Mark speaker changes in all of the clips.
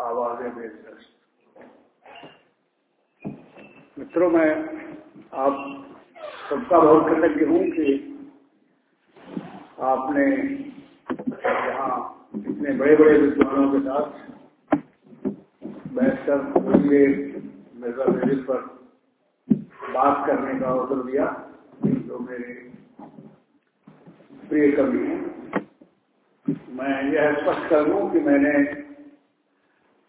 Speaker 1: आवाज़ें बेजलस मित्रों, मैं आप सबका बहुत कृतज्ञ हूँ कि आपने यहाँ इतने बड़े बड़े विद्वानों के साथ बैठकर मुझे मिर्ज़ा मेरिल पर बात करने का अवसर दिया, जो मेरे प्रिय कवि हैं। मैं यह स्पष्ट कर दूँ कि मैंने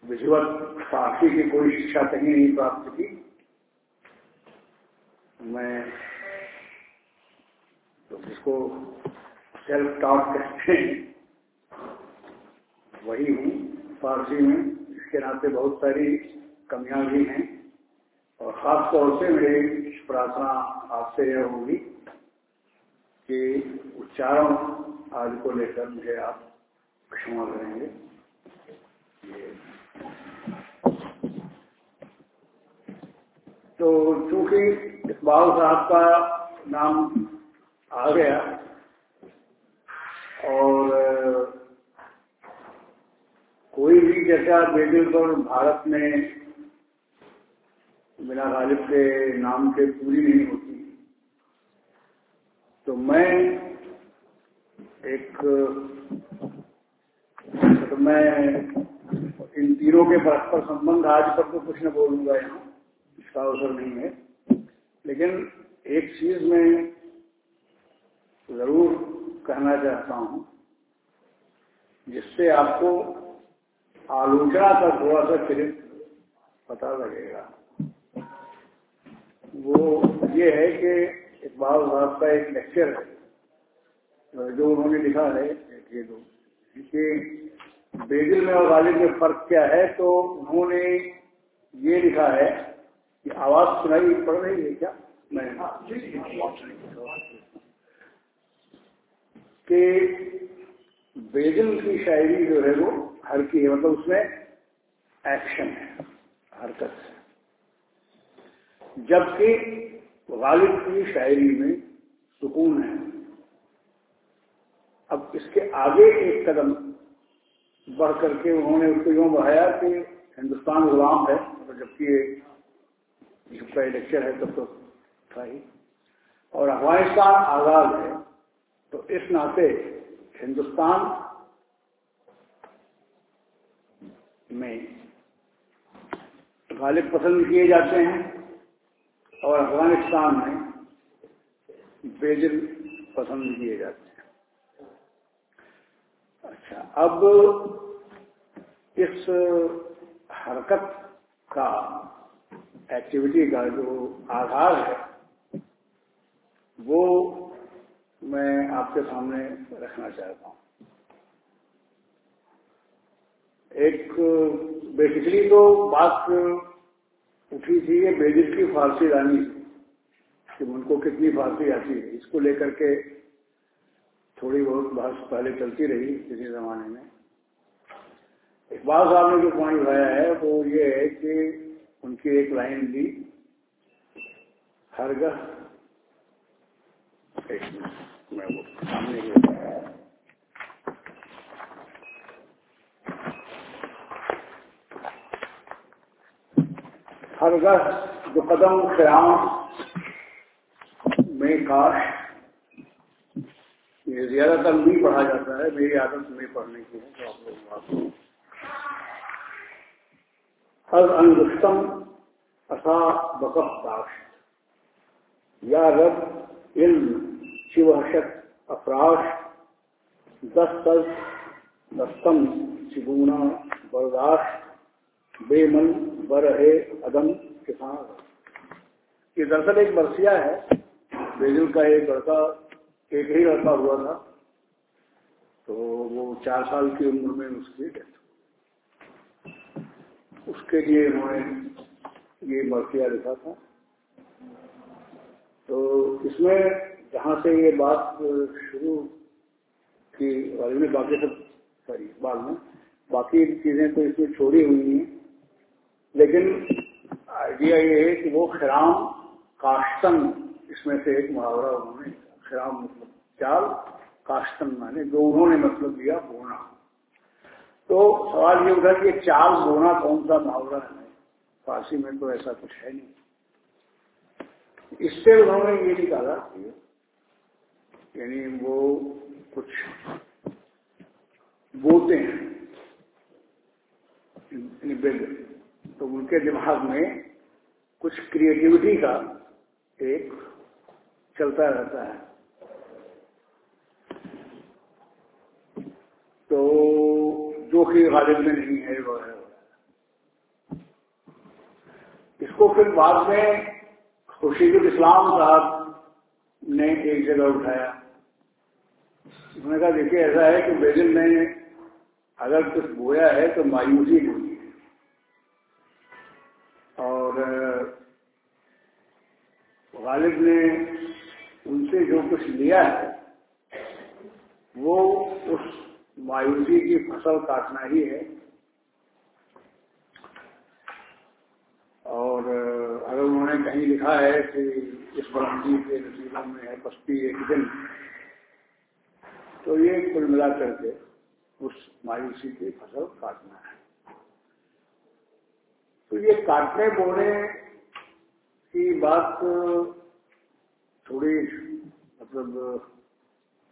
Speaker 1: विधिवत फारसी की कोई शिक्षा कहीं नहीं प्राप्त की। मैं तो जिसको सेल्फ टॉट कहते हैं, वही हूँ। फारसी में इसके नाते बहुत सारी कमियाँ भी हैं और खास तौर से मेरी प्रार्थना आपसे यह होगी कि उच्चारण आज को लेकर मुझे आप क्षमा करेंगे। तो चूँकि इकबाल साहब का नाम आ गया और, कोई भी जैसा बेदिल पर भारत में बिना गालिब के नाम के पूरी नहीं होती तो मैं एक तो मैं इन तीनों के परस्पर संबंध आज पर तो कुछ न बोलूँगा यहाँ, इसका अवसर नहीं है। लेकिन एक चीज़ मैं ज़रूर कहना चाहता हूँ, जिससे आपको आलोचना का थोड़ा सा चरित्र पता लगेगा। वो ये है कि इकबाल साहब का एक लेक्चर है, जो उन्होंने लिखा है ये दो बेदिल में और गालिब में फ़र्क क्या है तो उन्होंने ये लिखा है कि आवाज़ सुनाई पड़ रही है क्या? मैं कि बेदिल की शायरी जो है वो हर की है मतलब उसमें एक्शन है हरकत है। जबकि गालिब की शायरी में सुकून है। अब इसके आगे एक कदम बढ़ करके उन्होंने उसको यूँ बढ़ाया कि हिंदुस्तान गुलाम है। तो जबकि जबकि लेक्चर है तब तो था ही। और अफ़गानिस्तान आज़ाद है तो इस नाते हिंदुस्तान में गालिब पसंद किए जाते हैं और अफ़गानिस्तान में बेदिल पसंद किए जाते हैं। अच्छा अब इस हरकत का एक्टिविटी का जो आधार है, वो मैं आपके सामने रखना चाहता हूँ। एक बेसिकली तो बात उठी थी ये बेदिल की फारसी रानी कि उनको कितनी फारसी आती है, इसको लेकर के थोड़ी बहुत बहस पहले चलती रही किसी जमाने में। इकबाल साहब ने जो पॉइंट उठाया है, वो ये है कि उनकी एक लाइन दी हरगह एक मिनट, मैं वो सामने जो कदम क्याम में काश ज़्यादातर नहीं पढ़ा जाता है, मेरी आदत नहीं पढ़ने की है तो आप लोग हर अनुष्टम असा बकफ दाश या रब इल्म शिवहशत अफराश दस तज दस्तम चिगुना बर्दाश्त बेमन बरहे अदम किसान। ये दरअसल एक बरसिया है, बेजुल का एक लड़का एक ही लड़का हुआ था तो वो चार साल की उम्र में उसकी डेथ उसके लिए उन्होंने ये मर्सिया लिखा था। तो इसमें जहाँ से ये बात शुरू की वाले में बाकी सब सॉरी बाद में, बाकी चीज़ें तो इसमें छोड़ी हुई हैं, लेकिन आइडिया ये है कि वो खराम काश्तन इसमें से एक मुहावरा उन्होंने खराम चाल काश्तन माने दोनों ने मतलब दिया बोना। तो सवाल ये उठा कि चाल बोना कौन सा मुहावरा है? फारसी में तो ऐसा कुछ है नहीं। इससे उन्होंने ये निकाला यानी वो कुछ बोते हैं। बिल। तो उनके दिमाग में कुछ क्रिएटिविटी का एक चलता रहता है। तो जो कि गालिब में नहीं है, वो है। इसको फिर बाद में खुर्शीदुल इस्लाम साहब ने एक जगह उठाया। उन्होंने कहा, देखिए, ऐसा है कि बेदिल ने अगर कुछ बोया है तो मायूसी बोई है। और, गालिब ने उनसे जो कुछ लिया है, वो उस मायूसी की फ़सल काटना ही है। और अगर उन्होंने कहीं लिखा है कि इस बुलंदी के नसीबों में है पस्ती एक दिन तो ये कुल मिला करके उस मायूसी की फ़सल काटना है। तो ये काटने बोने की बात थोड़ी मतलब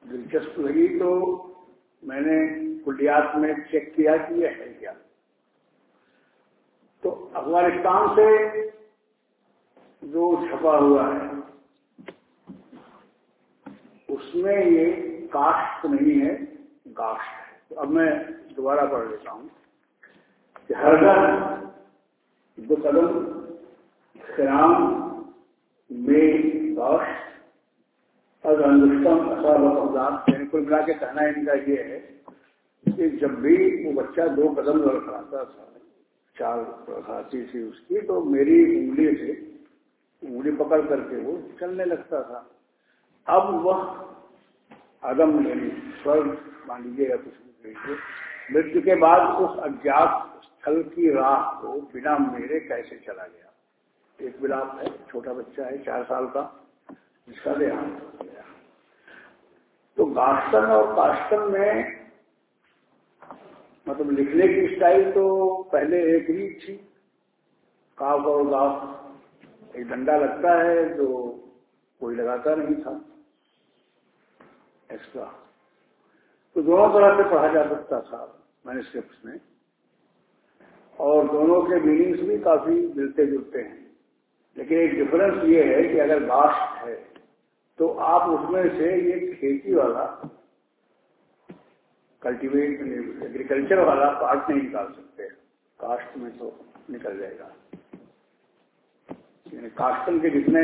Speaker 1: दिलचस्प लगी तो मैंने कुलियात में चेक किया कि यह है क्या। तो अफ़गानिस्तान से जो छपा हुआ है, उसमें ये कास्ट नहीं है गास्ट है। तो अब मैं दोबारा पढ़ लेता हूँ। कि हरदर दो कदम श्याम में गास्ट और अनुष्टम असावत यानी कुल मिला के कहना इनका ये है कि जब भी वो बच्चा दो कदम लड़खड़ाता था चाल खाती थी उसकी तो मेरी उंगली से, उंगली पकड़ करके वो चलने लगता था। अब वह अदम यानी स्वर्ग, मान लीजिएगा कुछ मृत्यु के बाद उस अज्ञात स्थल की राह को बिना मेरे कैसे चला गया? एक विलाप है, छोटा बच्चा है, चार साल का, जिसका देहांत हो गया। तो गास्तन और कास्टन में मतलब लिखने की स्टाइल तो पहले एक ही थी। काव और गाफ एक डंडा लगता है जो कोई लगाता नहीं था। एक्स्ट्रा तो दोनों तरह से पढ़ा जा सकता था मैन्युस्क्रिप्ट में। और दोनों के मीनिंग्स भी काफ़ी मिलते जुलते हैं। लेकिन एक डिफरेंस ये है कि अगर गास्ट है तो आप उसमें से ये खेती वाला कल्टीवेट एग्रीकल्चर वाला पार्ट नहीं निकाल सकते। कास्ट में तो निकल जाएगा। यानी कास्टल के जितने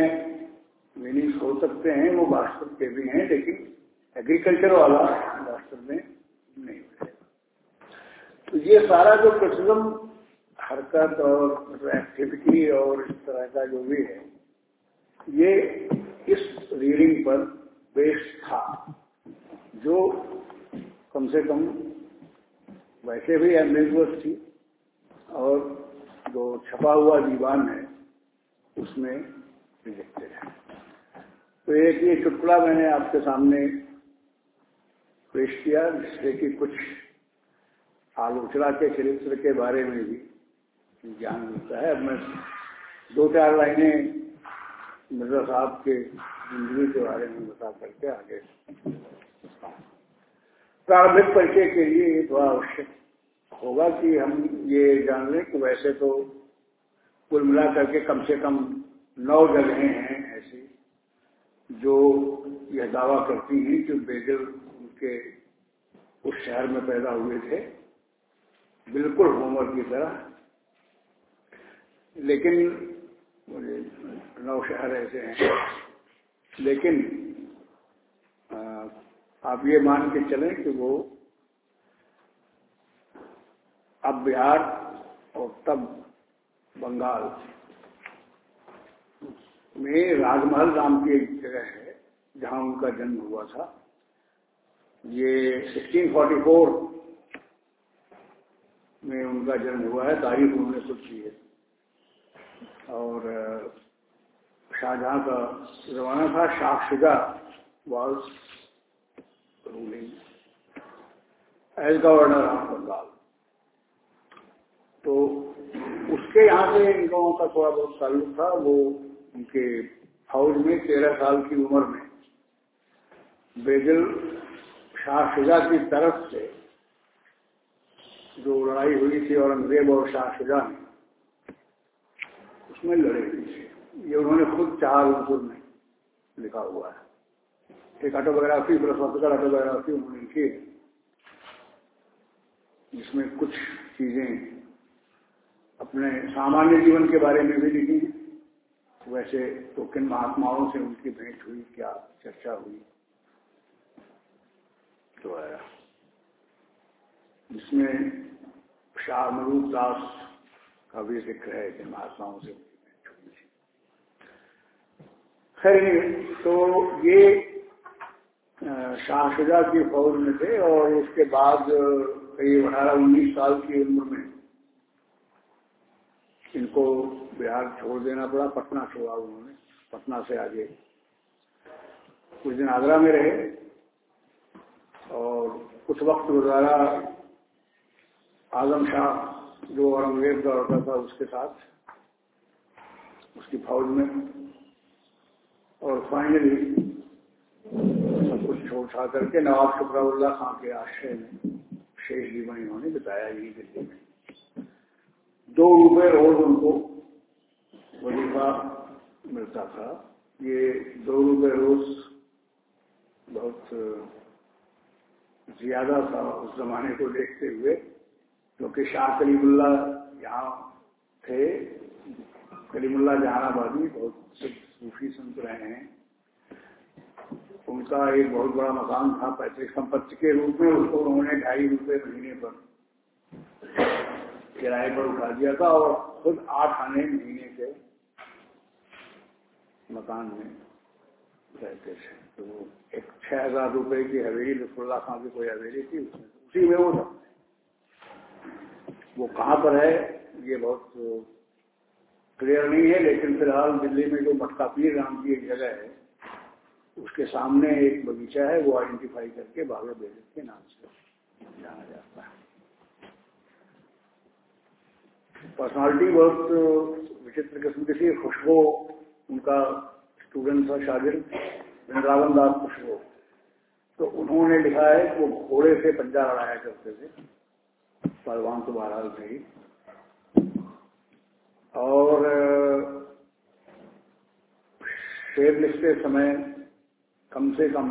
Speaker 1: मीनिंग्स हो सकते हैं, वो वास्तव के भी हैं, लेकिन एग्रीकल्चर वाला वास्तव में नहीं मिलेगा। तो ये सारा जो क्रिटिज्म हरकत और एक्टिविटी और इस तरह का जो भी है, ये इस रीडिंग पर बेस्ड था। जो कम से कम वैसे भी एम्बिगुअस थी और जो छपा हुआ दीवान है, उसमें रिजेक्टेड है। तो एक ये चुटकुला मैंने आपके सामने पेश किया, जिससे कि कुछ आलोचना के चरित्र के बारे में भी ज्ञान मिलता है। अब मैं दो चार लाइनें मिर्ज़ा साहब के ज़िंदगी के बारे में बता करके आगे। प्रारंभिक परिचय के लिए ये थोड़ा आवश्यक होगा कि हम ये जान लें कि वैसे तो कुल मिला करके कम से कम नौ जगहें हैं ऐसी जो यह दावा करती हैं कि बेदल उनके उस शहर में पैदा हुए थे। बिल्कुल होमवर्क की तरह। लेकिन नौ शहर ऐसे हैं। लेकिन आप ये मान के चलें कि वो अब बिहार और तब बंगाल में राजमहल नाम की एक जगह है, जहाँ उनका जन्म हुआ था। ये 1644 में उनका जन्म हुआ है, तारीख उन्होंने खुद की है और शाहजहां का जमाना था Shah Shuja was ruling as governor of Bengal तो उसके यहाँ से इन लोगों का थोड़ा बहुत ताल्लुक था, वो उनके फौज में तेरह साल की उम्र में बेगल शाह शुजा की तरफ़ से जो लड़ाई हुई थी औरंगज़ेब और शाह शुजा में उसमें लड़े हुई थी ये उन्होंने खुद चार उनसुर में लिखा हुआ है। एक ऑटोबायोग्राफी फिलोसॉफिकल ऑटोबायोग्राफी उन्होंने लिखी जिसमें कुछ चीज़ें अपने सामान्य जीवन के बारे में भी लिखी वैसे तो किन महात्माओं से उनकी भेंट हुई, क्या चर्चा हुई तो है जिसमें शाह मरूप दास का भी ज़िक्र है जिन महात्माओं से। खैर तो ये शाह शुजा की फौज में थे और उसके बाद करीब अठारह उन्नीस साल की उम्र में इनको बिहार छोड़ देना पड़ा। पटना छोड़ा उन्होंने, पटना से आगे। कुछ दिन आगरा में रहे और कुछ वक्त गुजारा आज़म शाह जो औरंगज़ेब का होता था उसके साथ, उसकी फौज में। और फाइनली सब कुछ छोड़ छा करके नवाब शुक्राउल्ला खां के आश्रय में शेष जीवन इन्होंने बताया यही दिल्ली में। दो रुपए रोज उनको वजीफा मिलता था। ये दो रुपए रोज बहुत ज़्यादा था उस जमाने को देखते हुए। क्योंकि शाह कलीमुल्ला यहाँ थे। कलीमुल्ला जहानाबादी बहुत सूफी संत रहे हैं। उनका एक बहुत बड़ा मकान था, पैतृक संपत्ति के रूप में उसको उन्होंने ढाई रुपए महीने पर किराए पर उठा दिया था और खुद आठ आने महीने के मकान में रहते थे। तो एक छह हज़ार रुपए की हवेली लुफुल्ला खां की कोई हवेली थी, उसमें उसी में वो था। वो कहाँ पर है, ये बहुत क्लियर नहीं है, लेकिन फ़िलहाल दिल्ली में जो मटका पीर नाम की एक जगह है, उसके सामने एक बगीचा है, वो आइडेंटिफाई करके बाबा बेगम के नाम से जाना जाता है। पर्सनालिटी बहुत विचित्र किस्म की थी, खुशबू, उनका स्टूडेंट था शागिर्द, वृंदावन दास खुशबू। तो उन्होंने लिखा है कि वो घोड़े से पंजा लड़ाया करते थे। पहलवान तो बहरहाल थे और शेर लिखते समय कम से कम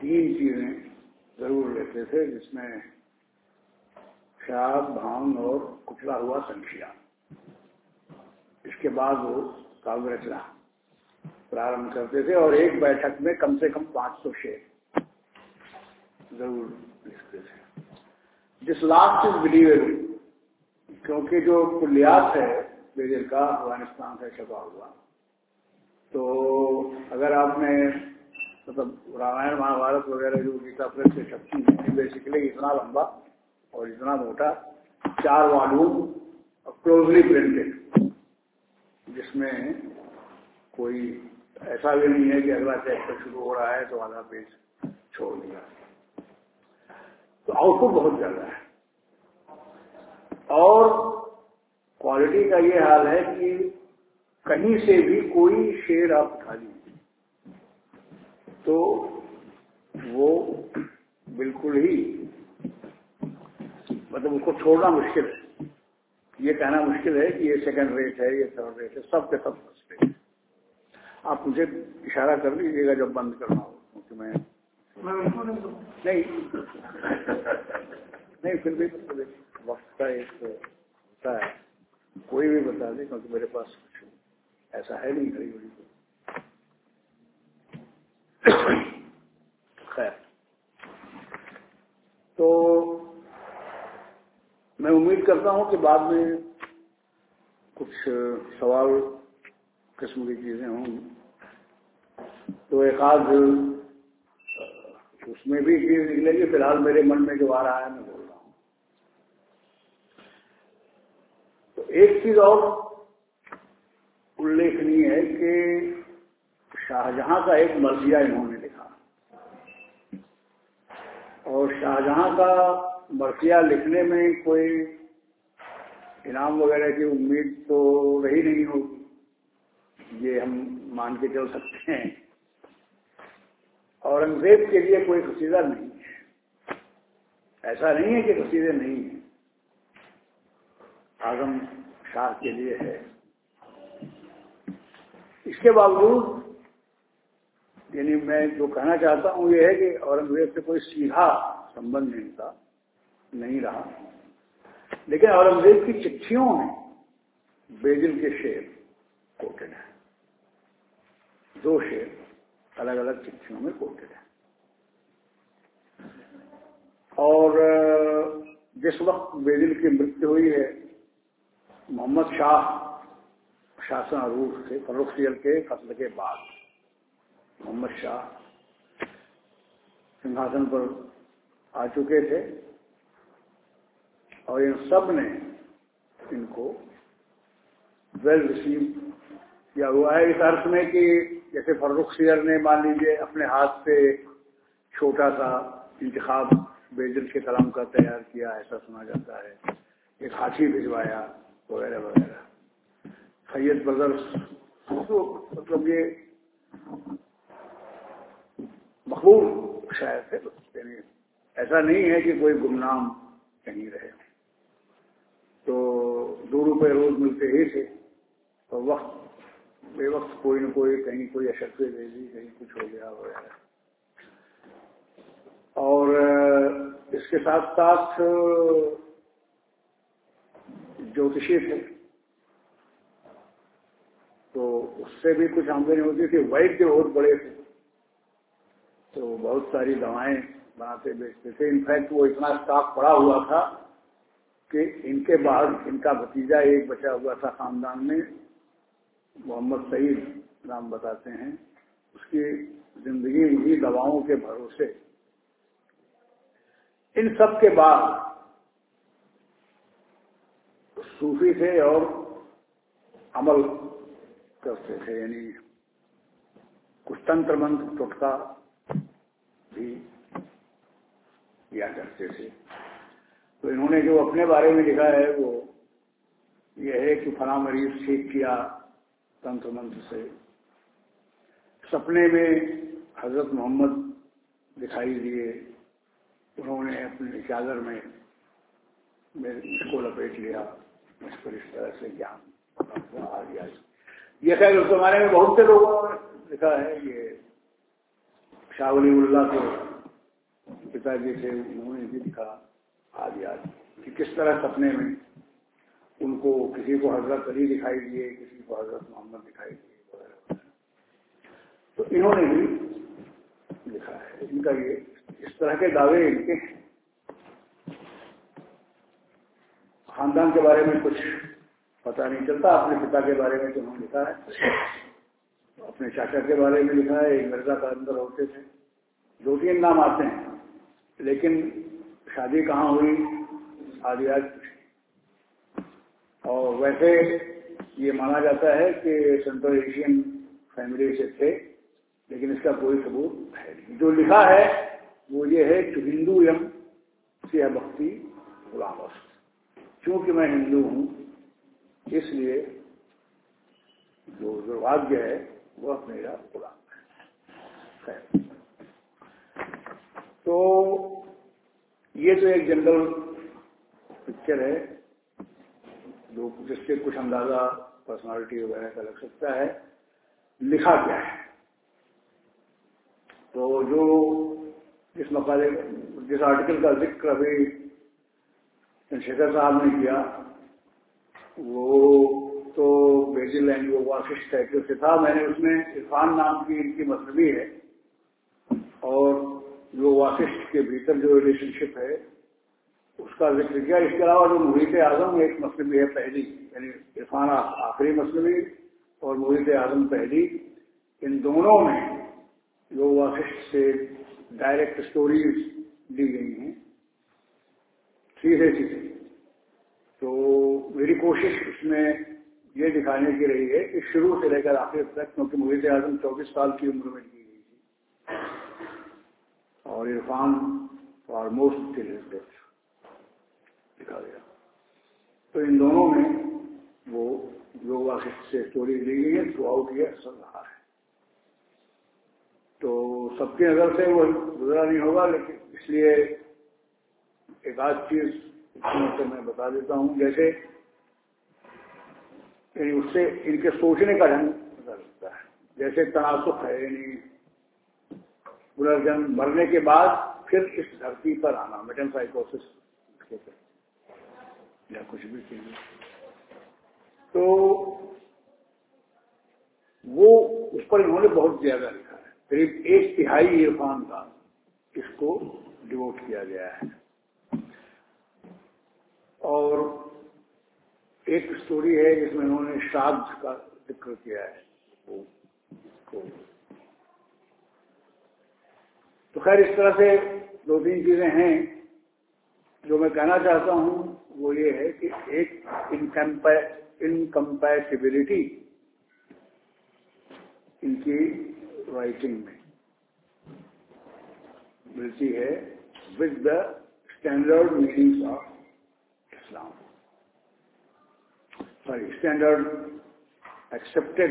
Speaker 1: तीन चीज़ें ज़रूर लेते थे, जिसमें शराब भाँग और कुचला हुआ संखिया। इसके बाद वो काव्य रचना प्रारंभ करते थे और एक बैठक में कम से कम 500 शेर ज़रूर लिखते थे। दिस लास्ट इज़ बिलीवेबल क्योंकि जो कुलियात है बेजर का अफ़गानिस्तान से छपा हुआ। तो अगर आपने मतलब रामायण, महाभारत वगैरह जो गीता प्रेस से छपती है बेसिकली इतना लंबा और इतना मोटा, चार वॉल्यूम क्लोजली प्रिंटेड जिसमें कोई, ऐसा भी नहीं है कि अगला चैप्टर शुरू हो रहा है तो आधा पेज छोड़ दिया। तो आउटपुट बहुत ज़्यादा है। और क्वालिटी का ये हाल है कि कहीं से भी कोई शेर आप उठा लीजिए तो वो बिल्कुल ही मतलब उसको छोड़ना मुश्किल है। ये कहना मुश्किल है कि ये सेकंड रेट है, ये थर्ड रेट है, सब के सब फ़र्स्ट रेट आप मुझे इशारा कर लीजिएगा जब बंद करना हो, क्योंकि मैं नहीं। नहीं, फिर भी मतलब वक्त का एक होता है। कोई भी बता दे, क्योंकि मेरे पास कुछ ऐसा है नहीं घड़ी घड़ी खैर। तो मैं उम्मीद करता हूँ कि बाद में कुछ सवाल किस्म की चीज़ें होंगी। तो एक आध उसमें भी चीज़ निकलेगी फ़िलहाल मेरे मन में जो आ रहा है, मैं बोल रहा हूँ। तो एक चीज़ और उल्लेखनीय है कि शाहजहां का एक मर्जिया इन्होंने लिखा। और शाहजहां का मर्जिया लिखने में कोई इनाम वगैरह की उम्मीद तो रही नहीं होगी। ये हम मान के चल सकते हैं। औरंगज़ेब के लिए कोई कसीदा नहीं है। ऐसा नहीं है कि कसीदे नहीं है। आज़म शाह के लिए है। इसके बावजूद, यानी मैं जो कहना चाहता हूँ ये है कि औरंगज़ेब से कोई सीधा संबंध इनका नहीं रहा। लेकिन औरंगज़ेब की चिट्ठियों में बेजिल के शेर कोटेड है। दो शेर। अलग अलग चिट्ठियों में कोटेड है। और जिस वक्त बेदिल की मृत्यु हुई है, मोहम्मद शाह शासन अरूफ से फरुखसियल के कत्ल के बाद, मोहम्मद शाह सिंहासन पर आ चुके थे और इन सबने इनको वेल रिसीव किया। हुआ है इस अर्थ में कि जैसे फर्रुख सियर ने मान लीजिए अपने हाथ से छोटा सा इंतखाब बेजल के कलाम का तैयार किया, ऐसा सुना जाता है। एक हाथी भिजवाया, वगैरह वगैरह। सैयद ब्रदर्स तो मतलब ये मकबूल शायद थे ऐसा नहीं है कि कोई गुमनाम कहीं रहे। तो दो रुपए रोज मिलते ही थे तो वक्त बेवक्त कोई न कोई, कहीं कोई अशक्ति दे दी, कहीं कुछ हो गया, वगैरह। और इसके साथ साथ ज्योतिषी थे। तो उससे भी कुछ आमदनी होती थी। वैद्य बहुत बड़े थे। तो बहुत सारी दवाएँ बनाते, बेचते थे। इनफैक्ट वो इतना स्टॉक पड़ा हुआ था कि इनके बाद इनका भतीजा एक बचा हुआ था खानदान में। मोहम्मद सईद नाम बताते हैं, उसकी ज़िंदगी इन्हीं दवाओं के भरोसे। इन सब के बाद सूफी थे और अमल करते थे, यानी कुछ तंत्र मंत्र टुटका भी किया करते थे। तो इन्होंने जो अपने बारे में लिखा है, वो ये है कि फला मरीज़ ठीक किया तंत्र मंत्र से। सपने में हज़रत मोहम्मद दिखाई दिए। उन्होंने अपने चादर में इसको लपेट लिया। इस पर इस तरह से ज्ञान आ गया। ये खैर उस जमाने में बहुत से लोगों ने लिखा है ये शाहली उल्ला के पिताजी से उन्होंने भी लिखा आज याद कि किस तरह सपने में उनको किसी को हज़रत अली दिखाई दिए, किसी को हज़रत मोहम्मद दिखाई दिए तो इन्होंने भी लिखा है। इनका ये, इस तरह के दावे इनके खानदान के बारे में कुछ पता नहीं चलता। अपने पिता के बारे में तो उन्होंने लिखा है। अपने चाचा के बारे में लिखा है। मिर्ज़ा का अंदर होते थे। दो तीन नाम आते हैं। लेकिन शादी कहाँ हुई? आदि और वैसे ये माना जाता है कि सेंट्रल एशियन फैमिली से थे, लेकिन इसका कोई सबूत है नहीं। जो लिखा है, वो ये है कि हिंदू यम सिया भक्ति गुलामस्त क्योंकि मैं हिंदू हूँ, इसलिए जो दुर्भाग्य है, वह मेरा गुलाम है। तो ये तो एक जनरल पिक्चर है। जो जिससे कुछ अंदाज़ा पर्सनालिटी वगैरह का लग सकता है, लिखा क्या है। तो जो जिस मकाले जिस आर्टिकल का ज़िक्र अभी चंद्रशेखर साहब ने किया, वो तो बेजिल एंड वो वाशिश टाइटल से था। मैंने उसमें इरफान नाम की इनकी मसलबी है और जो वाशिष्ठ के भीतर जो रिलेशनशिप है उसका ज़िक्र किया। इसके अलावा जो मुहित आज़म एक मसलबी है पहली, यानी इरफान आखिरी मसलबी और मुहित आज़म पहली। इन दोनों में जो वाशिष्ठ से डायरेक्ट स्टोरीज दी गई हैं सीधे सीधे तो मेरी कोशिश इसमें ये दिखाने की रही है कि शुरू से लेकर आखिर तक, क्योंकि मुहित आज़म चौबीस साल की उम्र में दी गई थी, और इरफान ऑलमोस्ट टिल लिखा गया तो इन दोनों में वो वाशिष्ठ से स्टोरी ली गई है थ्रू आउट ये असर रहा है। तो सबकी नज़र से वो गुजरा नहीं होगा, लेकिन इसलिए एक आध चीज़ से मैं बता देता हूँ। जैसे उससे इनके सोचने का ढंग पता लगता है। जैसे तनासुख है, यानी पुनर्जन्म मरने के बाद फिर इस धरती पर आना मेटन साइकोसिस या कुछ भी चीज़। तो वो उस पर इन्होंने बहुत ज़्यादा लिखा है। करीब एक तिहाई इरफान का इसको डिवोट किया गया है। और एक स्टोरी है जिसमें उन्होंने श्राद्ध का ज़िक्र किया है। वो, तो, तो खैर इस तरह से दो तीन चीज़ें हैं। जो मैं कहना चाहता हूँ, वो ये है कि एक इनकम्पैटिबिलिटी इनकी राइटिंग में मिलती है with the standard meanings of Islam sorry standard accepted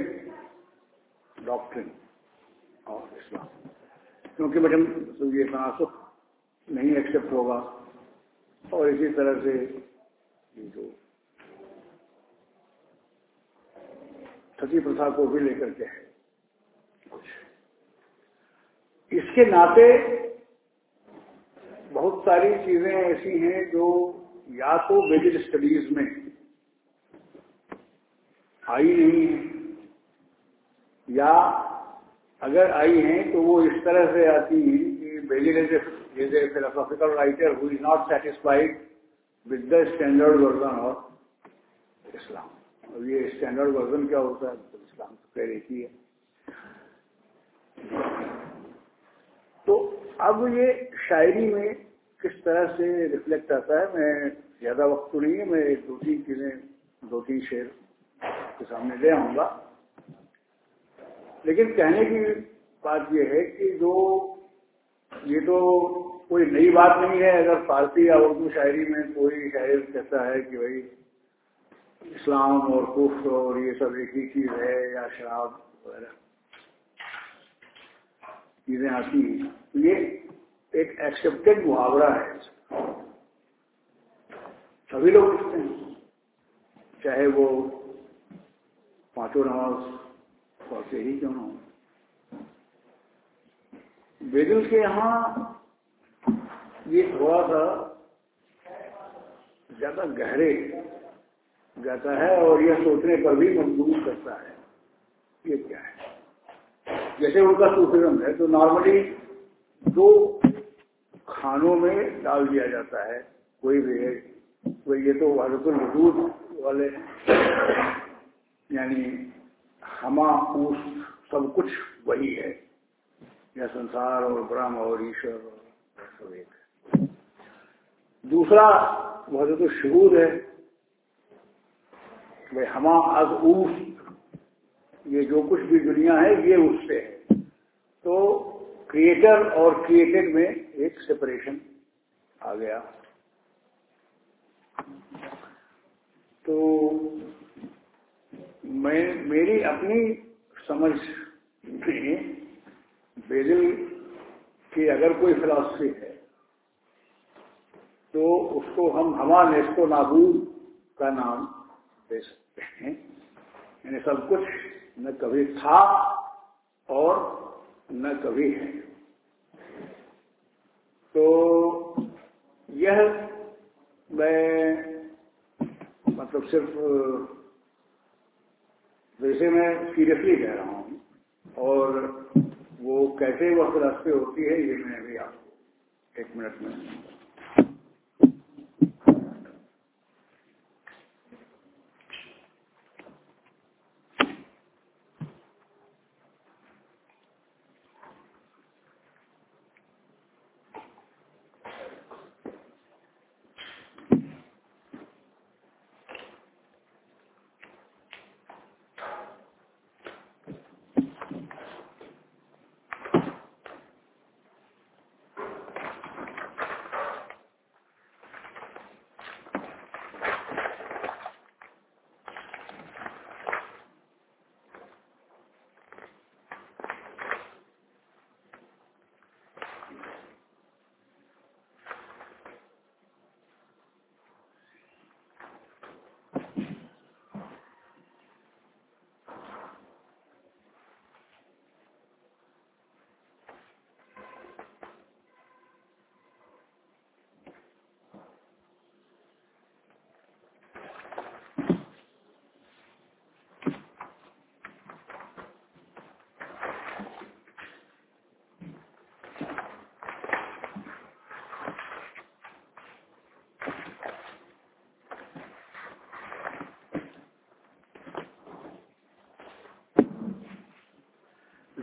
Speaker 1: doctrine of Islam क्योंकि मैडम तो ये तनासुख नहीं एक्सेप्ट होगा। और इसी तरह से जो सती प्रथा को भी लेकर के है। इसके नाते बहुत सारी चीज़ें ऐसी हैं जो या तो वेदिक स्टडीज़ में आई नहीं है, या अगर आई हैं तो वो इस तरह से आती हैं कि Vedic is a philosophical writer who is not satisfied with the standard version of Islam ये स्टैंडर्ड वर्जन क्या होता है? तो इस्लाम तो कह रही है तो अब ये शायरी में किस तरह से रिफ्लेक्ट आता है? मैं ज़्यादा वक्त तो नहीं है, मैं दो तीन चीज़ें, दो तीन शेर के सामने ले आऊँगा। लेकिन कहने की बात यह है कि जो ये तो कोई नई बात नहीं है, अगर फारसी या उर्दू शायरी में कोई शायर कहता है कि भाई, इस्लाम और कुफ और ये सब एक ही चीज़ है या शराब वगैरह, चीज़ें आती हैं तो ये एक एक्सेप्टेड मुहावरा है। सभी लोग लिखते हैं, चाहे वो पाँचों नमाज़ पढ़ते ही क्यों ना हो। बेदल के यहाँ ये थोड़ा सा ज़्यादा गहरे जाता है और यह सोचने पर भी मजबूर करता है। ये क्या है? जैसे उनका सूफिज्म है तो नॉर्मली दो खानों में डाल दिया जाता है। कोई भी है, कोई ये तो हजरतुल वजूद वाले, यानी हमा, ऊस, सब कुछ वही है। या संसार और ब्रह्म और ईश्वर और सब एक दूसरा, वह तो शहूद है, भाई हमा अज ऊस ये जो कुछ भी दुनिया है, ये उससे है। तो क्रिएटर और क्रिएटेड में एक सेपरेशन आ गया। तो मैं, मेरी अपनी समझ में बेजल की अगर कोई फिलासफी है तो उसको हम हमा नेस्को नाबूद का नाम दे सकते हैं। यानी सब कुछ न कभी था और न कभी है। तो यह मैं मतलब सिर्फ़ वैसे मैं सीरियसली कह रहा हूँ और वो कैसे वह रास्ते होती है, ये मैं अभी आपको एक मिनट में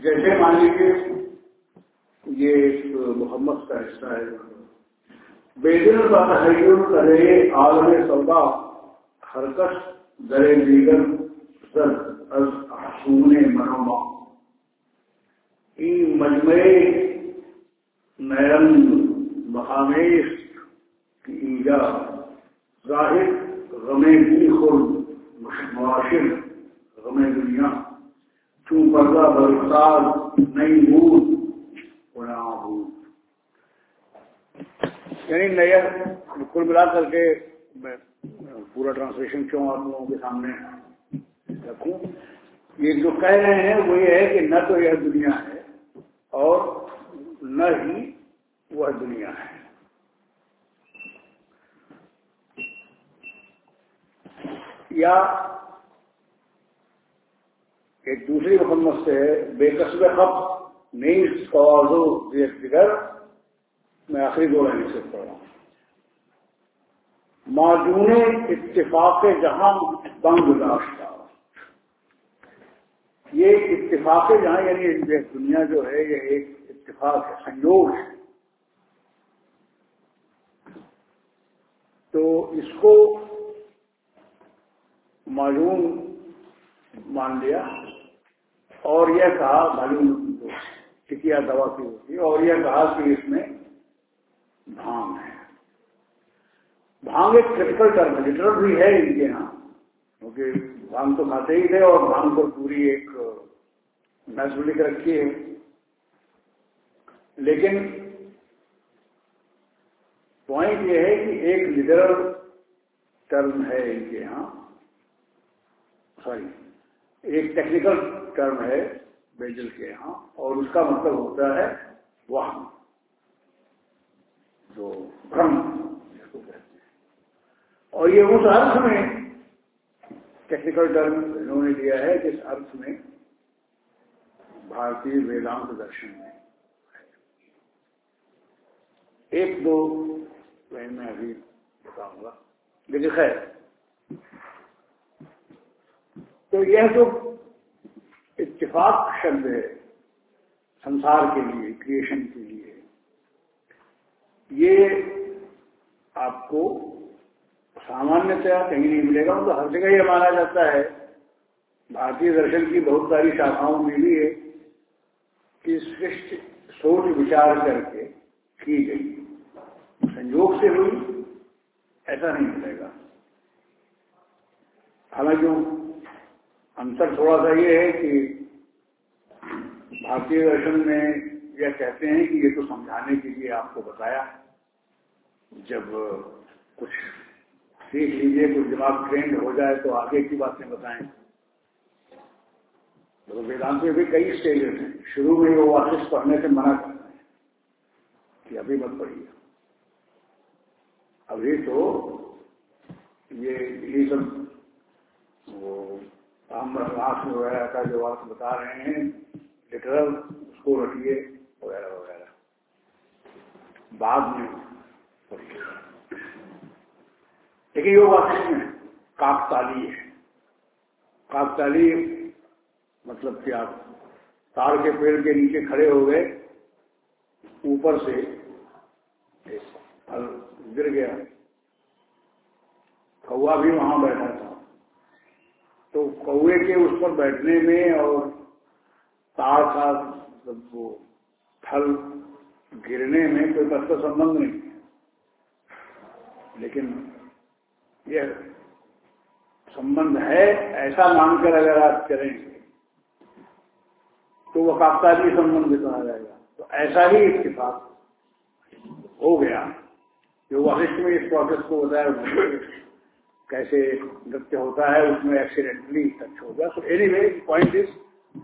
Speaker 1: जैसे मान लीजिए ये मोहम्मद का हिस्सा है। बेदिन बतहयुल करे आलम सौदा हरकश दरे दीगर सर अज सूने मनोमा ई मजमे नयन महामेश की ईजा ज़ाहिर गमे भी खुल मुआशिर गमे दुनिया तू पर्दा बरसात नई मूद यानी नया कुल मिला करके मैं पूरा ट्रांसलेशन क्यों आप लोगों के सामने रखूँ? ये जो कह रहे हैं वो ये है कि न तो यह दुनिया है और न ही वह दुनिया है। या एक दूसरी मोहम्मद से बेकसब खप नहीं कॉजो फिगर, मैं आखिरी दो लाइन से पढ़ रहा हूँ। माजून इतफाक जहाँ बंग दाश्ता ये इतफाक जहाँ, यानी दुनिया जो है, ये एक इतफाक संयोग है। तो इसको मालूम मान लिया, और यह कहा मालूम टिकिया दवा की होती है, और यह कहा कि इसमें धाम है। भाँग एक क्रिटिकल टर्म है लिटरल भी है इनके यहाँ। क्योंकि भाँग तो खाते ही थे और भाँग पर पूरी एक नस्ल लिख रखी है। लेकिन पॉइंट यह है कि एक लिटरल टर्म है इनके यहाँ। सॉरी एक टेक्निकल टर्म है बेजल के यहाँ, और उसका मतलब होता है वाहन जो भ्रम, जिसको कहते और ये उस अर्थ में टेक्निकल टर्म इन्होंने लिया है जिस अर्थ में भारतीय वेदांत दर्शन में एक दो लाइन में अभी बताऊँगा। लेकिन खैर तो यह जो इत्तेफाक शब्द है, संसार के लिए क्रिएशन के लिए। ये आपको सामान्यतया कहीं नहीं मिलेगा तो हर जगह यह माना जाता है। भारतीय दर्शन की बहुत सारी शाखाओं में भी है कि सृष्टि, सोच विचार करके की गई। संयोग से हुई, ऐसा नहीं मिलेगा। हालाँकि अंतर थोड़ा सा ये है कि भारतीय दर्शन में यह कहते हैं कि ये तो समझाने के लिए आपको बताया, जब कुछ सीख लीजिए कुछ दिमाग ट्रेंड हो जाए तो आगे की बातें बताएँ। तो वेदांत में भी कई स्टेजेस हैं। शुरू में वो वापस पढ़ने से मना करते हैं कि अभी मत पढ़िए। अभी तो ये ये सब वो ताम्रनाथ वगैरह का जो आप बता रहे हैं लिटरल उसको रखिए वगैरह वगैरह। बाद में पढ़िए। लेकिन ये वास्तव में काकताली है। काकताली मतलब कि आप तार के पेड़ के नीचे खड़े हो गए, ऊपर से फल गिर गया। कौआ भी वहाँ बैठा था। तो कौए के उस पर बैठने में और तार का वो फल गिरने में कोई परस्पर संबंध नहीं लेकिन यह संबंध है, ऐसा मानकर अगर आप करेंगे तो वह काकताली संबंध कहा जाएगा। तो ऐसा ही इतफाक हो गया। जो वशिष्ठ में इस प्रोसेस को बताया कैसे नृत्य होता है, उसमें एक्सीडेंटली टच हो गया। तो anyway point is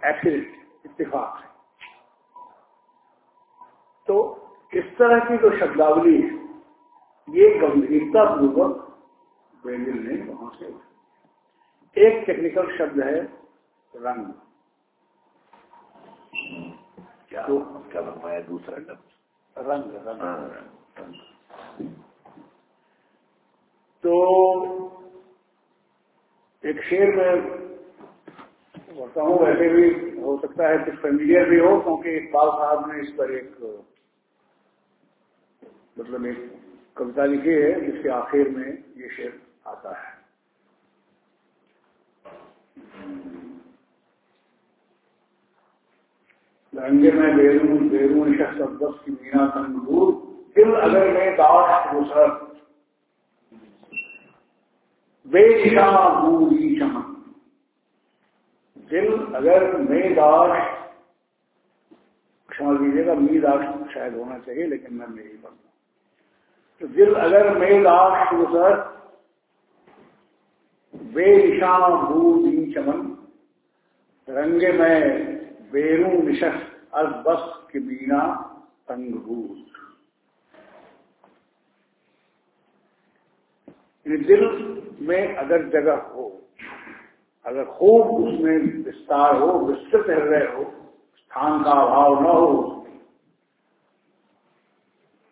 Speaker 1: accident इतफाक है। तो इस तरह की जो शब्दावली है, ये गंभीरता पूर्वक बेंजिल ने वहाँ से एक टेक्निकल शब्द है रंग।
Speaker 2: क्या
Speaker 1: तो
Speaker 2: क्या बनवाया दूसरा शब्द
Speaker 1: रंग रंग।
Speaker 2: हाँ,
Speaker 1: तो एक शेर में पढ़ता हूँ वैसे भी हो सकता है कुछ फेमिलियर भी हो क्योंकि इकबाल साहब ने इस पर एक मतलब एक कविता लिखी है जिसके आखिर में ये शेर आता है। रंगे में बेरू बेरू शब्द की मीना तंगूर दिल अगर मैं दाश मुसर बेदिशा बूरी चमन दिल अगर मैं दाश क्षमा कीजिएगा मी दाश शायद होना चाहिए, लेकिन मैं मेरी बनता तो दिल अगर मैं दाश मुसर चमन रंगे में निशस अज बस की बीना तंगभूत दिल में अगर जगह हो, अगर खूब उसमें विस्तार हो, विस्तृत हृदय हो, स्थान का अभाव न हो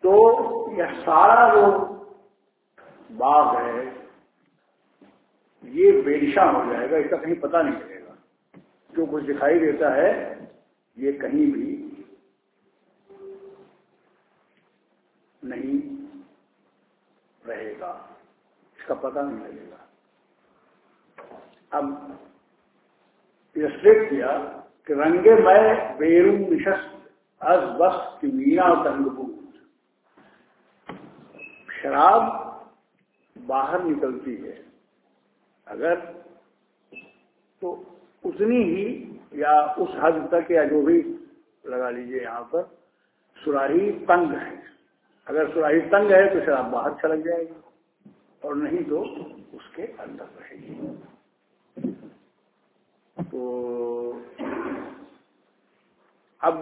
Speaker 1: तो यह सारा जो बाग है। ये बेदिशा हो जाएगा, इसका कहीं पता नहीं चलेगा। जो कुछ दिखाई देता है, ये कहीं भी नहीं रहेगा। इसका पता नहीं लगेगा। अब स्ट्रेट किया कि रंगे मैं बेरू निशस्त अज बस की मीना तंगबूत शराब बाहर निकलती है अगर तो उतनी ही या उस हद तक या जो भी लगा लीजिए यहाँ पर सुराही तंग है। अगर सुराही तंग है तो शराब बाहर छलक जाएगी और नहीं तो उसके अंदर रहेगी। तो अब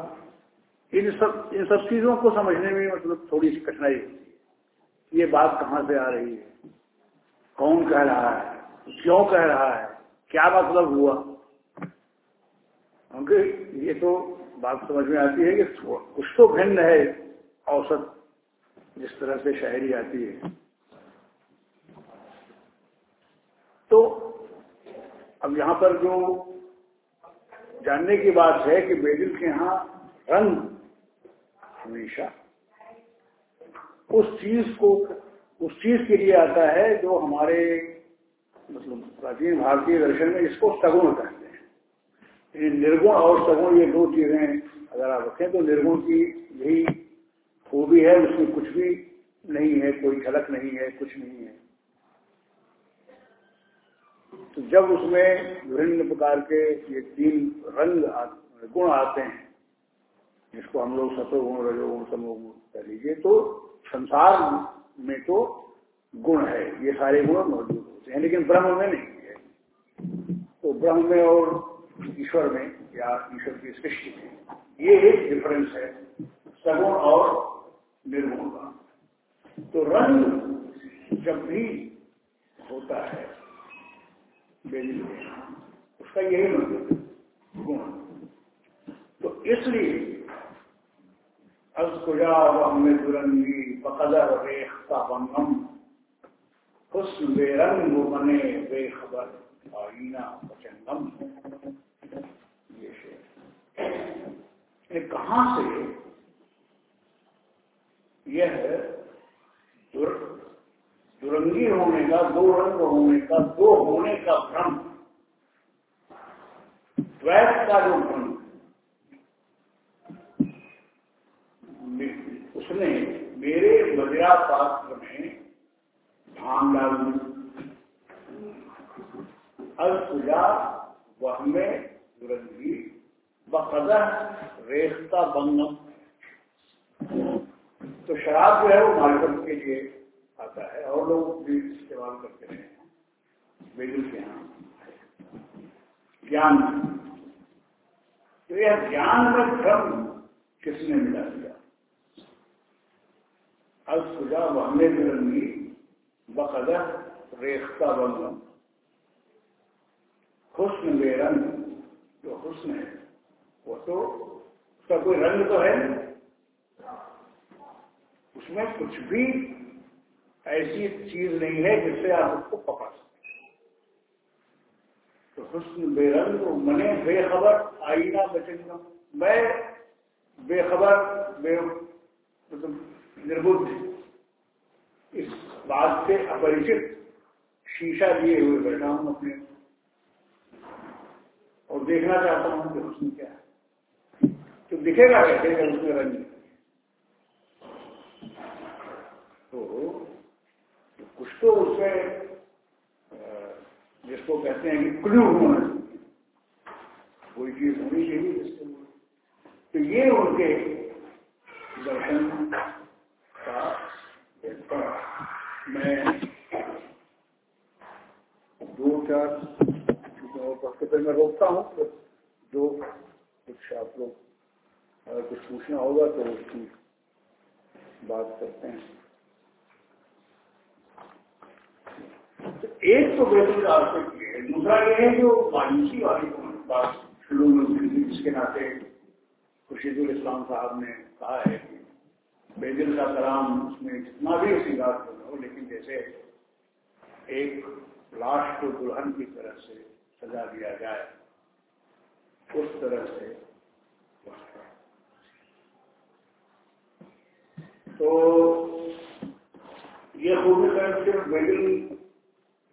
Speaker 1: इन सब इन सब चीज़ों को समझने में मतलब थोड़ी सी कठिनाई होती है ये बात कहाँ से आ रही है? कौन कह रहा है? क्यों कह रहा है? क्या मतलब हुआ? क्योंकि ये तो बात समझ में आती है कि कुछ तो भिन्न है औसत, जिस तरह से शायरी आती है। तो अब यहाँ पर जो जानने की बात है कि बेदिल के यहाँ रंग हमेशा उस चीज़ को, उस चीज़ के लिए आता है जो हमारे मतलब प्राचीन भारतीय दर्शन में इसको सगुण कहते हैं। निर्गुण और सगुण ये दो चीज़ें अगर आप रखें तो निर्गुण की यही खूबी है, उसमें कुछ भी नहीं है, कोई झलक नहीं है, कुछ नहीं है। तो जब उसमें विभिन्न प्रकार के ये तीन रंग गुण आते हैं, जिसको हम लोग सतोगुण रजोगुण, समोगुण कह लीजिए तो संसार में तो गुण है, ये सारे गुण मौजूद होते हैं, लेकिन ब्रह्म में नहीं है। तो ब्रह्म में और ईश्वर में, या ईश्वर की सृष्टि में, ये एक डिफरेंस है, सगुण और निर्गुण का। तो रंग जब भी होता है उसका यही मतलब गुण। तो इसलिए अजकुजा वह दुरंगी बकदर रेखता बंगम हुस्न बेरंग मने बेखबर आईना पचंगम ये कहा से यह दुर, दुरंगी होने का दो रंग होने का दो होने का भ्रम। द्वैत का जो भ्रम उसने मेरे मदिरा पात्र में वह रेखता बंगम। तो शराब जो है वो मार्गम के लिए आता है और लोग भी इस्तेमाल करते हैं। बेगुल के यहाँ। ज्ञान। तो यह ज्ञान का भ्रम किसने मिला दिया? अलसुजा वह में दुरंगी बकदर रेखता बंगम हुस्न बेरंग जो हुस्न है वो तो उसका कोई रंग तो है उसमें कुछ भी ऐसी चीज़ नहीं है जिससे आप उसको पकड़ सकते तो हुस्न बेरंग मने बेखबर आईना बचन मैं बेखबर बे मतलब निर्बुद्ध इस बात से अपरिचित शीशा लिए हुए बैठा हूँ अपने और देखना चाहता हूँ कि हुस्न क्या है। तो दिखेगा कैसे अगर उसमें रंग तो, तो कुछ तो उसमें जिसको कहते हैं कि क्लू होना कोई चीज़ होनी चाहिए जिससे तो ये उनके दर्शन का मैं दो चार चीज़ों पर तो मैं रोकता हूँ तो जो कुछ आप लोग, अगर कुछ पूछना होगा तो उसकी बात करते हैं। तो एक तो बेहतर दूसरा ये है जो मायूसी वाली बात शुरू में जिसके नाते खुशीदुल इस्लाम साहब ने कहा है बेदिल का कलाम, उसमें जितना भी श्रृंगार हो लेकिन जैसे एक लाश को दुल्हन की तरह से सजा दिया जाए, उस तरह से तो ये खूबी सिर्फ़ बेदिल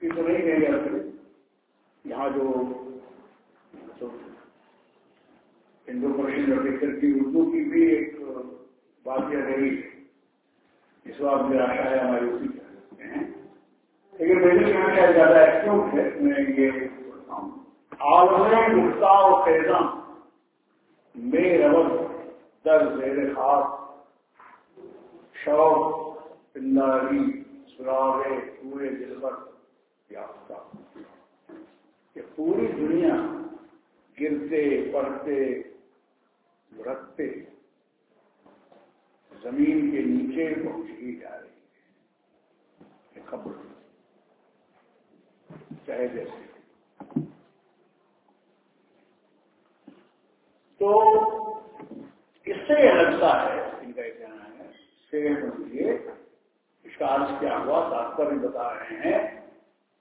Speaker 1: की तो नहीं कही जाती यहाँ जो तो हिंदू पर्शियन लिटरेचर की उर्दू की भी एक बात यह रही, इस बात निराशा है मायूसी कर हैं। लेकिन मेरी यहाँ क्या ज़्यादा एक्यूट है, मैं ये आलमे मुक्ता और फैजा में रवत दर जेर खास। शौक पिंदारी सुरागे, पूरे दिल पर याफ्ता। ये पूरी दुनिया गिरते पड़ते लुढ़कते ज़मीन के नीचे पहुँच ही जा रही है। खबर। चाहे जैसे। तो इससे यह लगता है, इनका यह कहना है इससे समझिए इसका अर्थ क्या हुआ तात्पर्य बता रहे हैं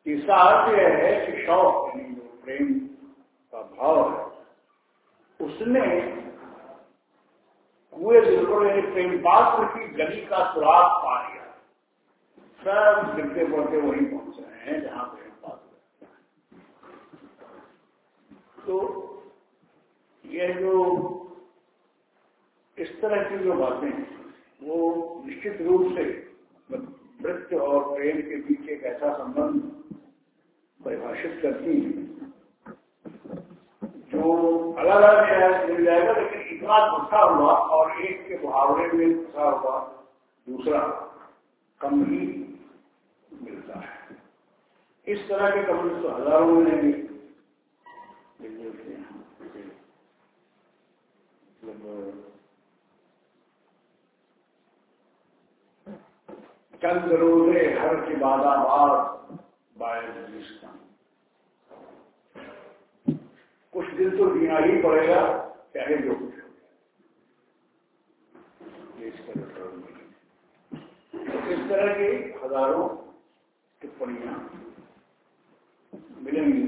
Speaker 1: कि इसका अर्थ यह है कि शौक, यानी जो प्रेम का भाव है, उसने कुएँ बिल्कुल यानी प्रेम पात्र की गली का सुराग पा लिया। सब गिरते पड़ते वहीं पहुँच रहे हैं जहाँ पात्र तो यह जो इस तरह की जो बातें हैं, वो निश्चित रूप से नृत्य और प्रेम के बीच एक ऐसा संबंध परिभाषित करती है, जो अलग अलग मिल जाएगा, लेकिन इतना घुसा हुआ और एक के मुहावरे में घुसा हुआ दूसरा कम ही मिलता है। इस तरह के कमरे तो हज़ारों में भी चंद रोज़े हर की बादाबाद कुछ दिन तो जीना ही पड़ेगा, चाहे जो कुछ हो तो इस तरह की हज़ारों टिप्पणियाँ मिलेंगी।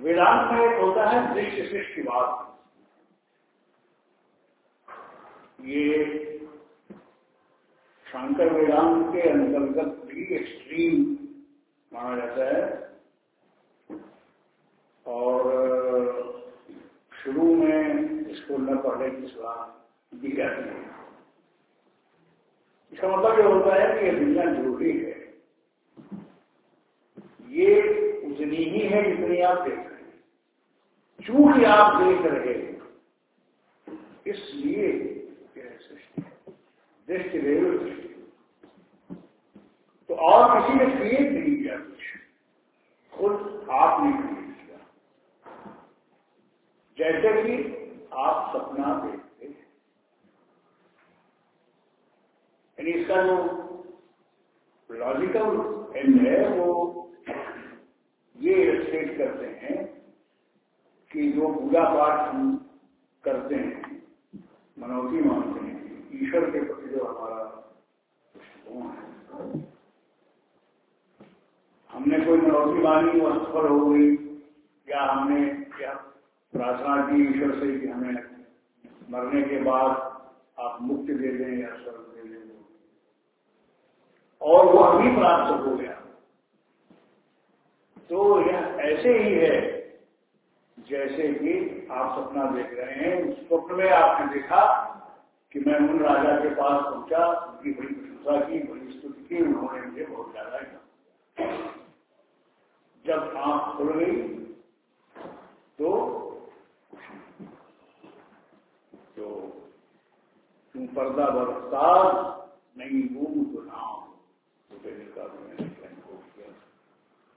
Speaker 1: वेदांत में एक होता है दृश्य सृष्टिवाद ये शंकर वेदांत के अंतर्गत भी एक्सट्रीम माना जाता है। और शुरू में स्कूल में पढ़ने की सलाह दी जाती है। इसका मतलब यह होता है कि यह दुनिया ज़रूरी है। ये उतनी ही है जितनी आप देख रहे हैं। चूँकि आप देख रहे हैं, इसलिए दृष्टि रेवल दृष्टि तो और किसी ने क्रिएट नहीं किया कुछ। खुद आपने जैसे कि आप सपना देखते हैं। इसका जो लॉजिकल एंड है, वो ये स्टेट करते हैं कि जो पूजा पाठ हम करते हैं मनौती मानते हैं, ईश्वर के प्रति जो हमारा दृष्टिकोण है, हमने कोई मनौती मानी, वो असफल हो गई, या हमने क्या प्रार्थना की ईश्वर से कि हमें मरने के बाद आप मुक्ति दे दें या स्वर्ग दे दें। और वो अभी प्राप्त हो गया। तो यह ऐसे ही है, जैसे कि आप सपना देख रहे हैं। उस स्वप्न में आपने देखा कि मैं उन राजा के पास पहुँचा, उनकी बड़ी प्रशंसा की, बड़ी स्तुति की, उन्होंने मुझे बहुत ज़्यादा जब आँख खुल गई तो तुम पर्दा बरसात नहीं बूम तो नाम तो पहले का मैंने किया।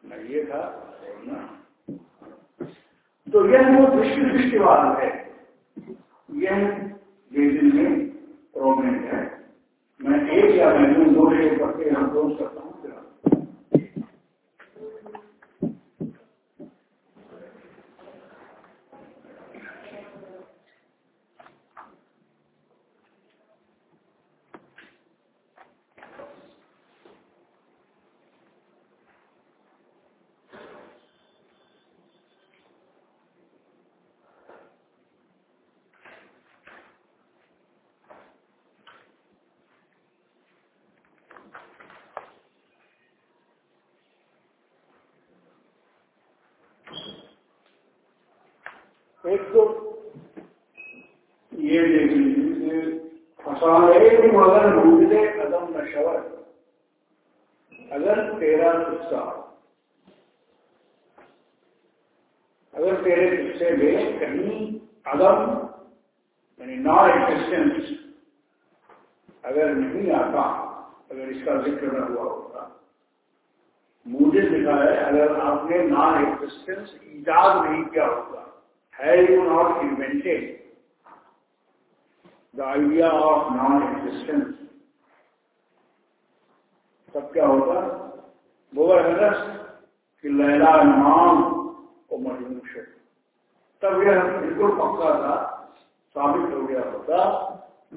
Speaker 1: न ये था और न। तो यह वो दृष्टि दृष्टिवाद है। यह बेदिन में प्रॉब्लम है मैं एक या मैं दो शेर करके यहाँ क्लोज करता हूँ फिर एक तो ये देख लीजिए मगर ढूंढते कदम न शवर। अगर तेरा गुस्सा, अगर तेरे गुस्से में कहीं अदम यानी नॉन एग्जिस्टेंस अगर नहीं आता, अगर इसका ज़िक्र न हुआ होता। मुझे लिखा है, अगर आपने नॉन एग्जिस्टेंस ईजाद नहीं किया होगा you not not invented the idea of non-existence, तब क्या होगा? हरस कि लैला नाम को मजनू से तब यह बिल्कुल पक्का था साबित हो गया होता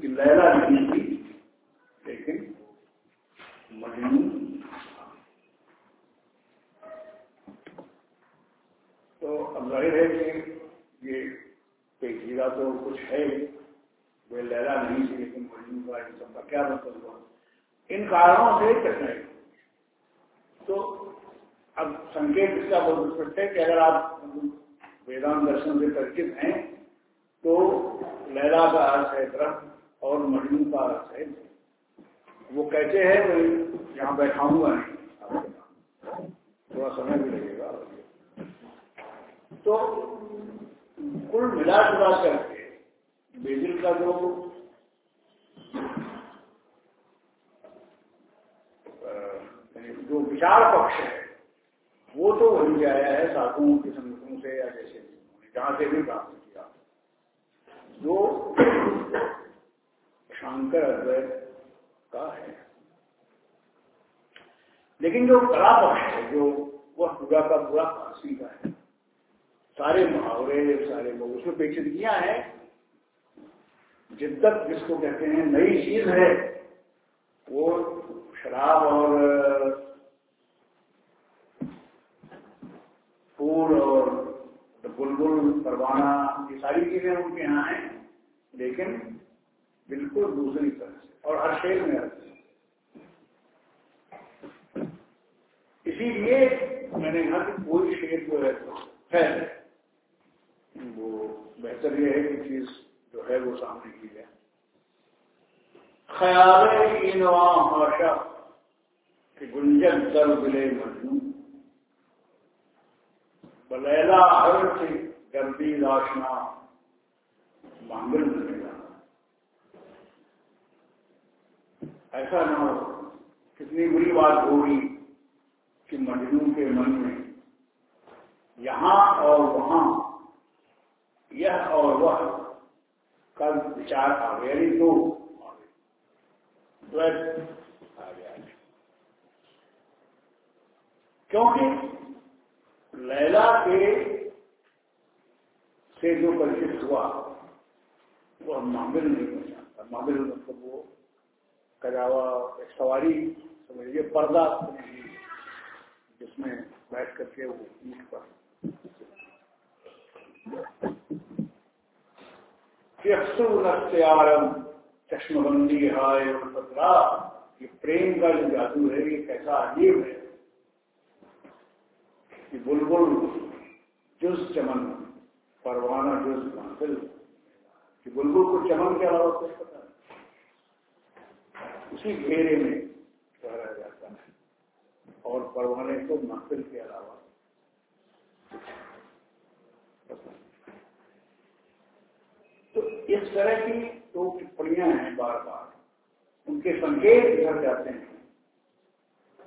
Speaker 1: कि लैला नहीं थी लेकिन मजनू तो अब ज़ाहिर है कि ये पेचीदा तो कुछ है। वे लैला नहीं थी, लेकिन मजनू का इन सबका क्या मतलब हुआ? इन कारणों से कठिनाई तो अब संकेत इसका बहुत स्पष्ट है कि अगर आप वेदांत दर्शन से परिचित हैं तो लैला का अर्थ है तरफ़ और मजनू का अर्थ है वो कहते हैं, मैं यहाँ बैठाऊँगा नहीं थोड़ा समय भी लगेगा। तो कुल मिला जुला करके बेजिल का जो जो विचार पक्ष है, वो तो वही आया है साधुओं के संगठनों से या जैसे जहाँ से भी प्राप्त किया। जो शंकर अद्वैत का है। लेकिन जो कला पक्ष है, जो वह पूरा का पूरा फांसी का है। सारे मुहावरे, सारे लोग उसमें पेचीदगियाँ हैं जिद्दत जिसको कहते हैं नई चीज़ है, वो शराब और, फूल और बुलबुल, परवाना, ये सारी चीज़ें उनके यहाँ हैं, लेकिन बिल्कुल दूसरी तरह से, और हर शेर में रहते हैं इसीलिए मैंने कहा कि कोई शेर जो है है वो बेहतर यह है कि चीज़ जो है वो सामने की जाए ख्याल इनवा कि गुंजन दर बिले मजनू बलैला हर से गर्दी राशना मांगल मिलेगा ऐसा ना हो, कितनी बुरी बात होगी कि मजनू के मन में यहाँ और वहाँ, यह और वह का विचार दो आ गया। क्योंकि लैला के से जो परिचित हुआ वह मामिल नहीं बन जाता। मामिल मतलब वो कजावा एक सवारी, समझिए, पर्दा जिसमें बैठ करके वो पर यक्षुलस्यारम चश्मबंदी हाय पत्रा ये प्रेम का जो जादू है, ये कैसा अजीब है। कि बुलबुल, जुज चमन, परवाना जुज महफिल कि बुलबुल को चमन के अलावा कुछ पता उसी घेरे में ठहरा जाता है। और परवाने को महफिल के अलावा तो तरह की दो टिप्पणियाँ हैं बार बार उनके संकेत इधर जाते हैं।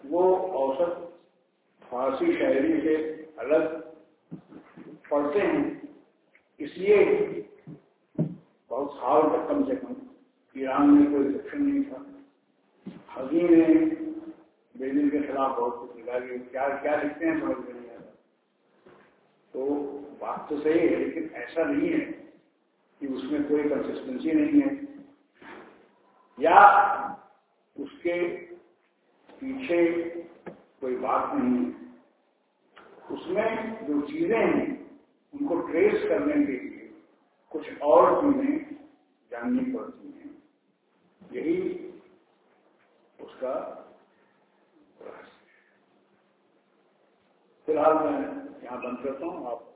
Speaker 1: वो औसत फारसी शायरी से अलग पढ़ते हैं। इसलिए बहुत साल तक कम से कम ईरान में कोई रिसेप्शन नहीं था। हजी ने बेदिन के खिलाफ बहुत कुछ लिखा कि क्या क्या लिखते हैं समझ में नहीं आता। तो बात तो सही है, लेकिन ऐसा नहीं है। कि उसमें कोई कंसिस्टेंसी नहीं है। या उसके पीछे कोई बात नहीं है। उसमें जो चीज़ें हैं, उनको ट्रेस करने के लिए कुछ और चीज़ें जाननी पड़ती हैं। यही उसका फ़िलहाल मैं यहाँ बंद करता हूँ। आप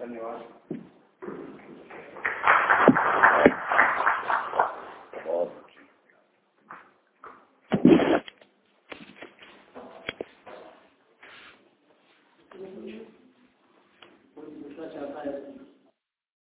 Speaker 1: धन्यवाद